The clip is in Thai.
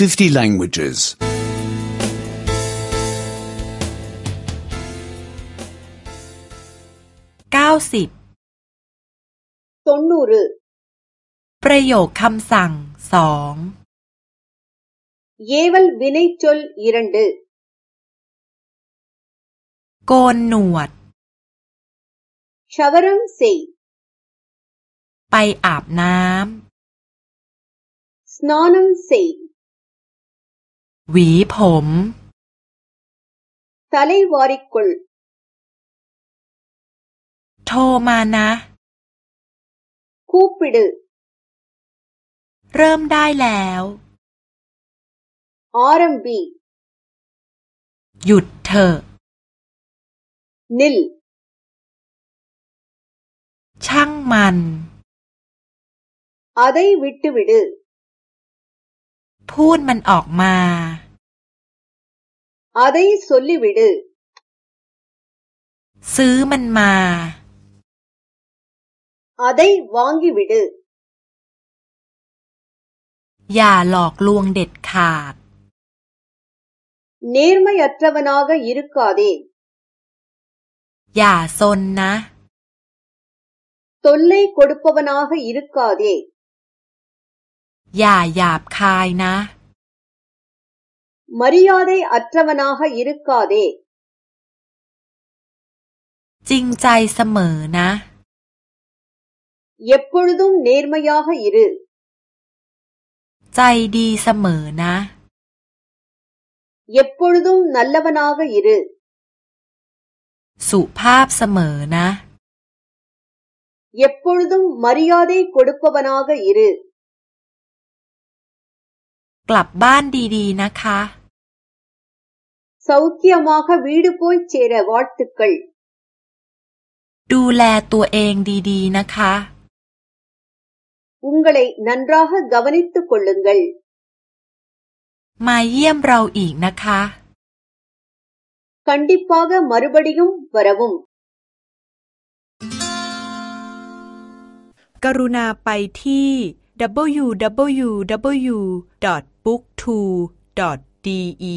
50 languages. 90 90ประโยคคำสั่งสองเยวลวินัยชลอีรันดโกนหนวดชาวรัมซีไปอาบน้ำสนอนมซีหวีผมทะเลวอริกุล โทรมานะ คูปิด เริ่มได้แล้วออรัมบี หยุดเถอะ นิล ช่างมันอะไรวิตวิดพูดมันออกมา அதை சொல்லிவிடு ซื้อมันมา அதை வாங்கிவிடு อย่าหลอกลวงเด็ดขาด நேர்மையற்றவனாக இருக்காதே อย่าซนนะ தொல்லை கொடுப்பவனாக இருக்காதே อย่าหยาบคายนะ மரியாதை அற்றவனாக இருக்காதே จริงใจเสมอนะ எப்பொழுதும் நேர்மையாக இரு ใจดีเสมอนะ எப்பொழுதும் நல்லவனாக இரு สุภาพเสมอนะ எப்பொழுதும் மரியாதை கொடுப்பவனாக இரு กลับบ้านดีๆนะคะ சௌக்கியமாக வீடு போய் ச ேเ வ ா ழ ் த ் த ு க ் க ดูแลตัวเองดีๆนะคะุงกเลยนันราห์กวนิตตุคุลุงเกลมาเยี่ยมเราอีกนะคะคันดิปอกะมารุบดิกุมบระบุมกรุณาไปที่ w w w b o o k t o d e